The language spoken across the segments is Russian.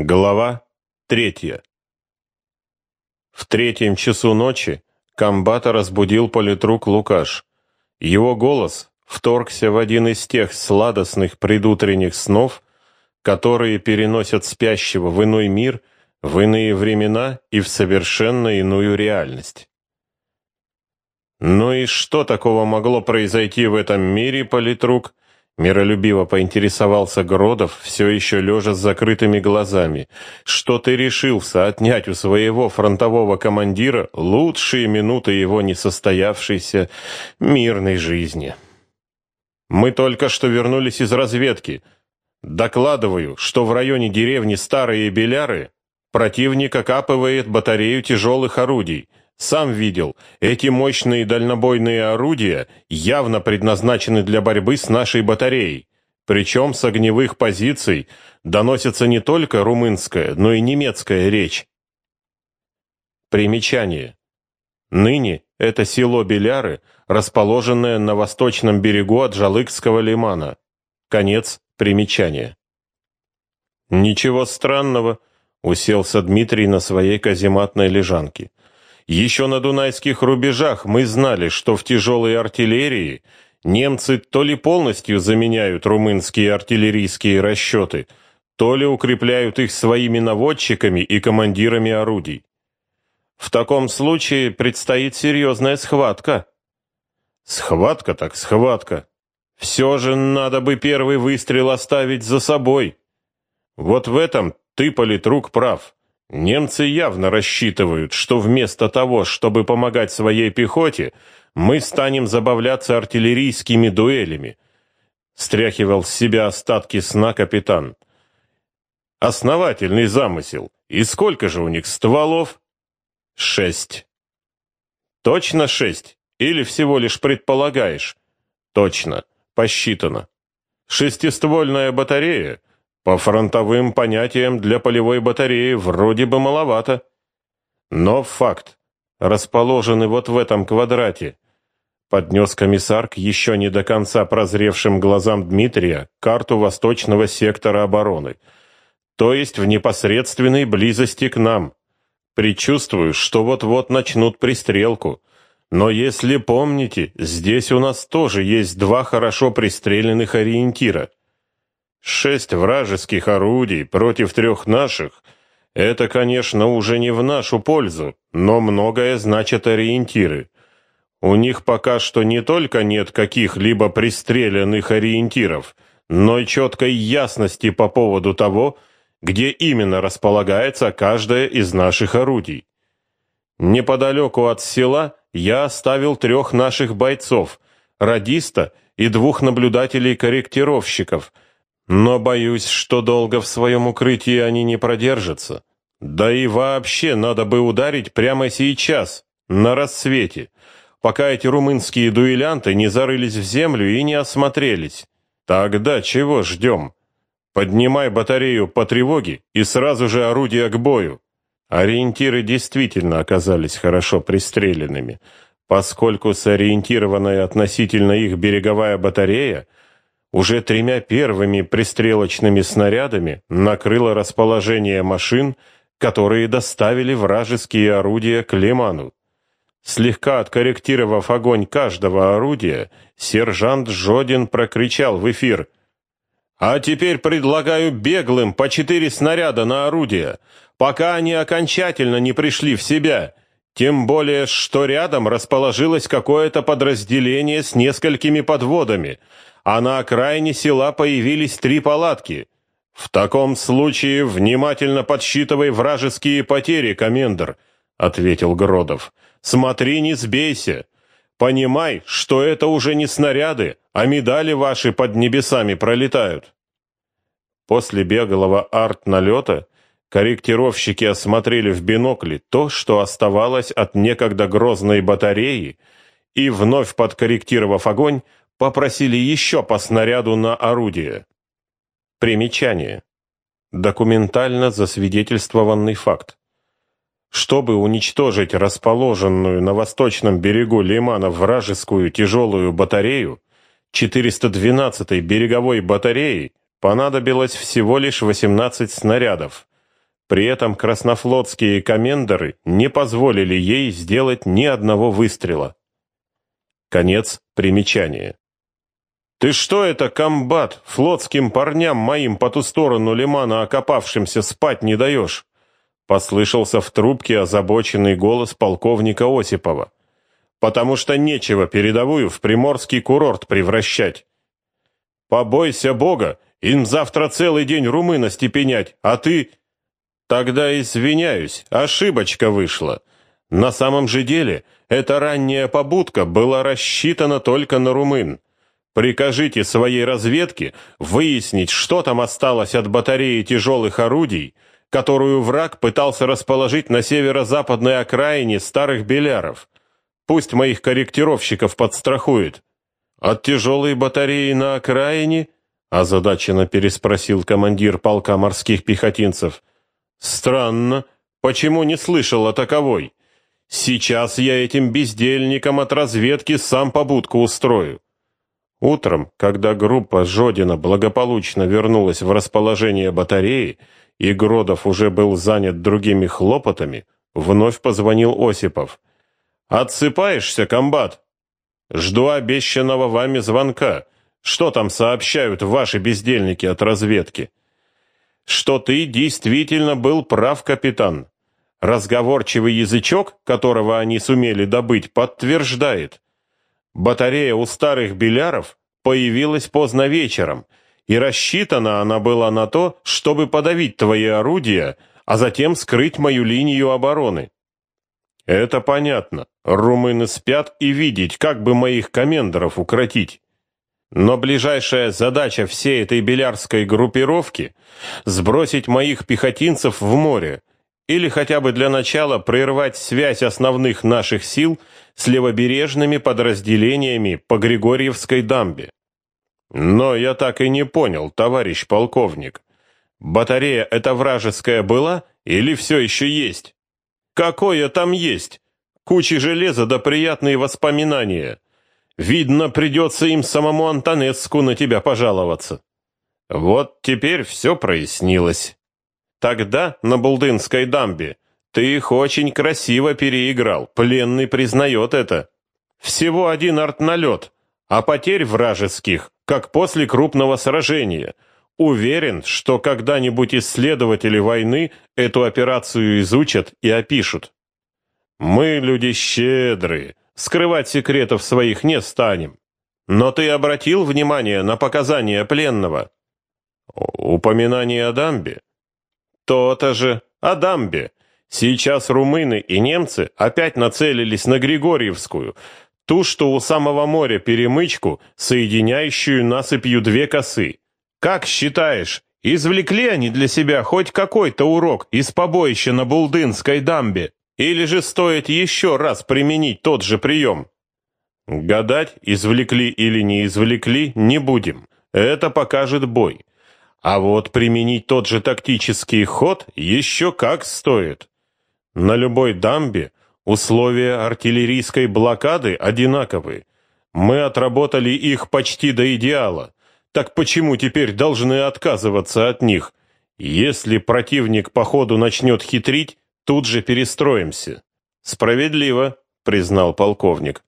Глава третья. В третьем часу ночи комбата разбудил политрук Лукаш. Его голос вторгся в один из тех сладостных предутренних снов, которые переносят спящего в иной мир, в иные времена и в совершенно иную реальность. Ну и что такого могло произойти в этом мире, политрук, Миролюбиво поинтересовался Гродов, все еще лежа с закрытыми глазами. «Что ты решился отнять у своего фронтового командира лучшие минуты его несостоявшейся мирной жизни?» «Мы только что вернулись из разведки. Докладываю, что в районе деревни Старые Беляры противник окапывает батарею тяжелых орудий. Сам видел, эти мощные дальнобойные орудия явно предназначены для борьбы с нашей батареей. Причем с огневых позиций доносится не только румынская, но и немецкая речь. Примечание. Ныне это село Беляры, расположенное на восточном берегу от Жалыкского лимана. Конец примечания. Ничего странного, уселся Дмитрий на своей казематной лежанке. Еще на дунайских рубежах мы знали, что в тяжелой артиллерии немцы то ли полностью заменяют румынские артиллерийские расчеты, то ли укрепляют их своими наводчиками и командирами орудий. В таком случае предстоит серьезная схватка. Схватка так схватка. Все же надо бы первый выстрел оставить за собой. Вот в этом ты, политрук, прав. Немцы явно рассчитывают, что вместо того, чтобы помогать своей пехоте, мы станем забавляться артиллерийскими дуэлями. Стряхивал с себя остатки сна капитан. Основательный замысел. И сколько же у них стволов? Шесть. Точно шесть? Или всего лишь предполагаешь? Точно. Посчитано. Шестиствольная батарея по фронтовым понятиям для полевой батареи вроде бы маловато. Но факт. Расположены вот в этом квадрате. Поднес комиссар к еще не до конца прозревшим глазам Дмитрия карту восточного сектора обороны. То есть в непосредственной близости к нам. Причувствую, что вот-вот начнут пристрелку. Но если помните, здесь у нас тоже есть два хорошо пристреленных ориентира. Шесть вражеских орудий против трех наших — это, конечно, уже не в нашу пользу, но многое значат ориентиры. У них пока что не только нет каких-либо пристреленных ориентиров, но и четкой ясности по поводу того, где именно располагается каждое из наших орудий. Неподалеку от села я оставил трех наших бойцов, радиста и двух наблюдателей-корректировщиков — но боюсь, что долго в своем укрытии они не продержатся. Да и вообще надо бы ударить прямо сейчас, на рассвете, пока эти румынские дуэлянты не зарылись в землю и не осмотрелись. Тогда чего ждем? Поднимай батарею по тревоге и сразу же орудия к бою. Ориентиры действительно оказались хорошо пристреленными, поскольку сориентированная относительно их береговая батарея уже тремя первыми пристрелочными снарядами накрыло расположение машин, которые доставили вражеские орудия к Лиману. Слегка откорректировав огонь каждого орудия, сержант Жодин прокричал в эфир. «А теперь предлагаю беглым по четыре снаряда на орудия, пока они окончательно не пришли в себя, тем более, что рядом расположилось какое-то подразделение с несколькими подводами, а на окраине села появились три палатки. В таком случае внимательно подсчитывай вражеские потери, комендор, ответил Гродов. Смотри, не сбейся. Понимай, что это уже не снаряды, а медали ваши под небесами пролетают. После беглого арт-налета корректировщики осмотрели в бинокли то, что оставалось от некогда грозной батареи, и, вновь подкорректировав огонь, попросили еще по снаряду на орудие. Примечание. Документально засвидетельствованный факт. Чтобы уничтожить расположенную на восточном берегу Лимана вражескую тяжелую батарею, 412-й береговой батареи понадобилось всего лишь 18 снарядов, При этом краснофлотские комендоры не позволили ей сделать ни одного выстрела. Конец примечания. «Ты что это, комбат, флотским парням моим по ту сторону лимана окопавшимся спать не даешь?» Послышался в трубке озабоченный голос полковника Осипова. «Потому что нечего передовую в приморский курорт превращать. Побойся Бога, им завтра целый день румына степенять, а ты Тогда извиняюсь, ошибочка вышла. На самом же деле, эта ранняя побудка была рассчитана только на румын. Прикажите своей разведке выяснить, что там осталось от батареи тяжелых орудий, которую враг пытался расположить на северо-западной окраине старых беляров. Пусть моих корректировщиков подстрахует. От тяжелой батареи на окраине? озадаченно переспросил командир полка морских пехотинцев. Странно, почему не слышал о таковой? Сейчас я этим бездельникам от разведки сам побудку устрою. Утром, когда группа Жодина благополучно вернулась в расположение батареи, и Гродов уже был занят другими хлопотами, вновь позвонил Осипов. «Отсыпаешься, комбат?» «Жду обещанного вами звонка. Что там сообщают ваши бездельники от разведки?» Что ты действительно был прав, капитан. Разговорчивый язычок, которого они сумели добыть, подтверждает. Батарея у старых беляров появилась поздно вечером, и рассчитана она была на то, чтобы подавить твои орудия, а затем скрыть мою линию обороны. Это понятно. Румыны спят и видеть, как бы моих комендоров укротить. Но ближайшая задача всей этой белярской группировки — сбросить моих пехотинцев в море или хотя бы для начала прервать связь основных наших сил с левобережными подразделениями по Григорьевской дамбе. Но я так и не понял, товарищ полковник. Батарея эта вражеская была или все еще есть? Какое там есть? Куча железа да приятные воспоминания. Видно, придется им самому Антонеску на тебя пожаловаться. Вот теперь все прояснилось. Тогда на Булдынской дамбе ты их очень красиво переиграл, пленный признает это. Всего один артналет, а потерь вражеских, как после крупного сражения. Уверен, что когда-нибудь исследователи войны эту операцию изучат и опишут. Мы люди щедрые, скрывать секретов своих не станем. Но ты обратил внимание на показания пленного? Упоминание о дамбе? То-то же, о дамбе. Сейчас румыны и немцы опять нацелились на Григорьевскую, ту, что у самого моря перемычку, соединяющую насыпью две косы. Как считаешь, извлекли они для себя хоть какой-то урок из побоища на Булдынской дамбе? Или же стоит еще раз применить тот же прием? Гадать, извлекли или не извлекли, не будем. Это покажет бой. А вот применить тот же тактический ход еще как стоит. На любой дамбе условия артиллерийской блокады одинаковы. Мы отработали их почти до идеала. Так почему теперь должны отказываться от них? Если противник по ходу начнет хитрить, Тут же перестроимся. Справедливо, признал полковник.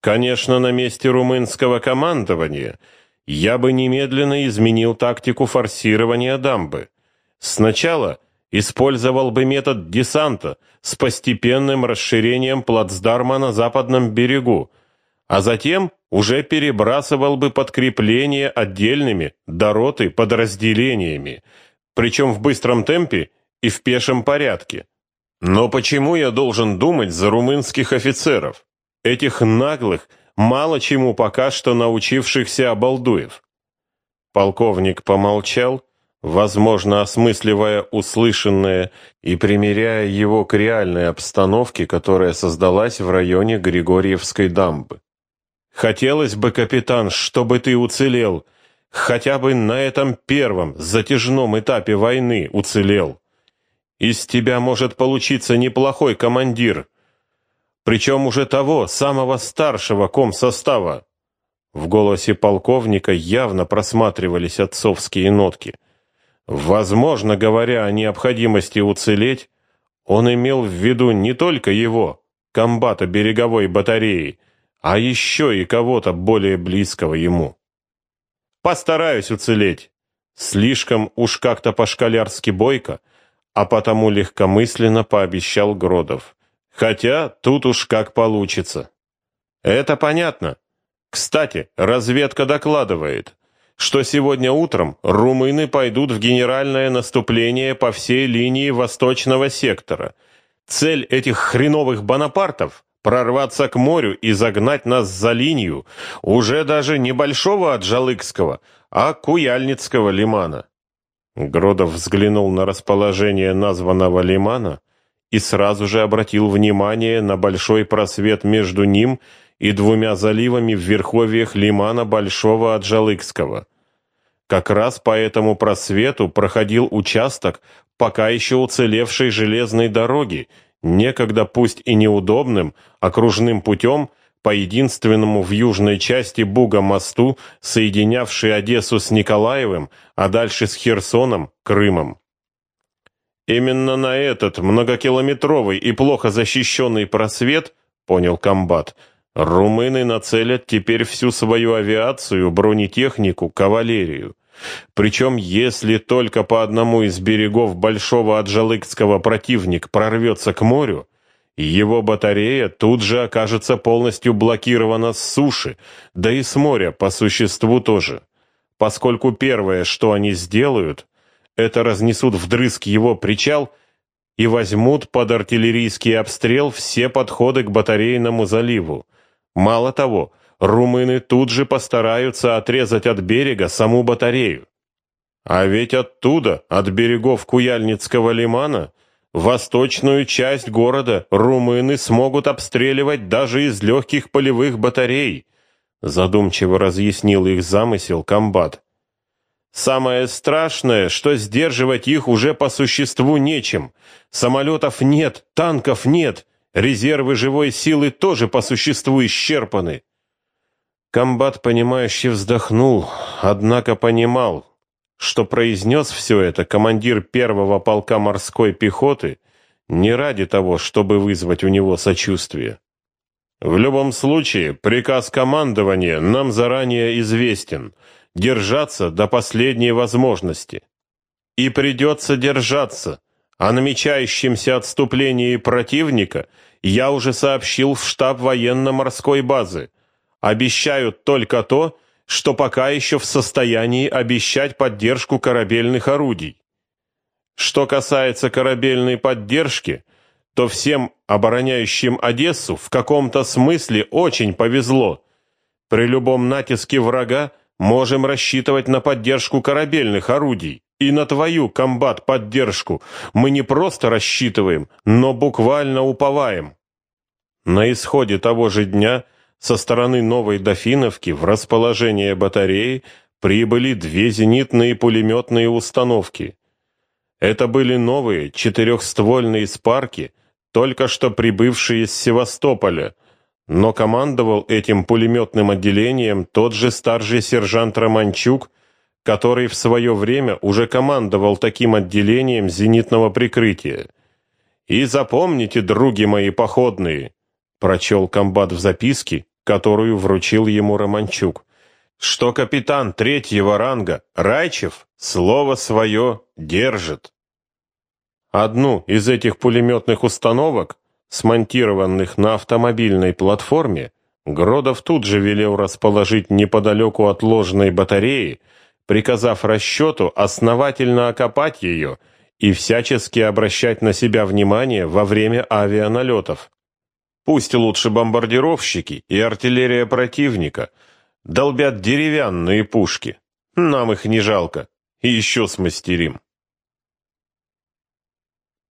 Конечно, на месте румынского командования я бы немедленно изменил тактику форсирования дамбы. Сначала использовал бы метод десанта с постепенным расширением плацдарма на западном берегу, а затем уже перебрасывал бы подкрепление отдельными дороты подразделениями, причем в быстром темпе и в пешем порядке. Но почему я должен думать за румынских офицеров, этих наглых, мало чему пока что научившихся обалдуев? Полковник помолчал, возможно, осмысливая услышанное и примеряя его к реальной обстановке, которая создалась в районе Григорьевской дамбы. «Хотелось бы, капитан, чтобы ты уцелел, хотя бы на этом первом, затяжном этапе войны уцелел. Из тебя может получиться неплохой командир, причем уже того, самого старшего комсостава. В голосе полковника явно просматривались отцовские нотки. Возможно, говоря о необходимости уцелеть, он имел в виду не только его, комбата береговой батареи, а еще и кого-то более близкого ему. Постараюсь уцелеть. Слишком уж как-то по-школярски бойко, а потому легкомысленно пообещал Гродов. Хотя тут уж как получится. Это понятно. Кстати, разведка докладывает, что сегодня утром румыны пойдут в генеральное наступление по всей линии восточного сектора. Цель этих хреновых бонапартов — прорваться к морю и загнать нас за линию уже даже небольшого Аджалыкского, а Куяльницкого лимана. Гродов взглянул на расположение названного лимана и сразу же обратил внимание на большой просвет между ним и двумя заливами в верховьях лимана Большого Аджалыкского. Как раз по этому просвету проходил участок пока еще уцелевшей железной дороги, некогда пусть и неудобным, окружным путем по единственному в южной части Буга мосту, соединявший Одессу с Николаевым, а дальше с Херсоном, Крымом. Именно на этот многокилометровый и плохо защищенный просвет, понял комбат, румыны нацелят теперь всю свою авиацию, бронетехнику, кавалерию. Причем, если только по одному из берегов Большого Аджалыкского противник прорвется к морю, его батарея тут же окажется полностью блокирована с суши, да и с моря по существу тоже, поскольку первое, что они сделают, это разнесут вдрызг его причал и возьмут под артиллерийский обстрел все подходы к батарейному заливу. Мало того, румыны тут же постараются отрезать от берега саму батарею. А ведь оттуда, от берегов Куяльницкого лимана, восточную часть города румыны смогут обстреливать даже из легких полевых батарей, задумчиво разъяснил их замысел комбат. Самое страшное, что сдерживать их уже по существу нечем. Самолетов нет, танков нет, резервы живой силы тоже по существу исчерпаны. Комбат, понимающе вздохнул, однако понимал, что произнес все это командир первого полка морской пехоты не ради того, чтобы вызвать у него сочувствие. В любом случае, приказ командования нам заранее известен — держаться до последней возможности. И придется держаться. О намечающемся отступлении противника я уже сообщил в штаб военно-морской базы. Обещают только то, что пока еще в состоянии обещать поддержку корабельных орудий. Что касается корабельной поддержки, то всем обороняющим Одессу в каком-то смысле очень повезло. При любом натиске врага можем рассчитывать на поддержку корабельных орудий и на твою комбат-поддержку. Мы не просто рассчитываем, но буквально уповаем. На исходе того же дня со стороны Новой Дофиновки в расположение батареи прибыли две зенитные пулеметные установки. Это были новые четырехствольные спарки, только что прибывшие из Севастополя, но командовал этим пулеметным отделением тот же старший сержант Романчук, который в свое время уже командовал таким отделением зенитного прикрытия. «И запомните, други мои походные», — прочел комбат в записке, которую вручил ему Романчук, что капитан третьего ранга Райчев слово свое держит. Одну из этих пулеметных установок смонтированных на автомобильной платформе, Гродов тут же велел расположить неподалеку от ложной батареи, приказав расчету основательно окопать ее и всячески обращать на себя внимание во время авианалетов. Пусть лучше бомбардировщики и артиллерия противника долбят деревянные пушки. Нам их не жалко. И еще смастерим.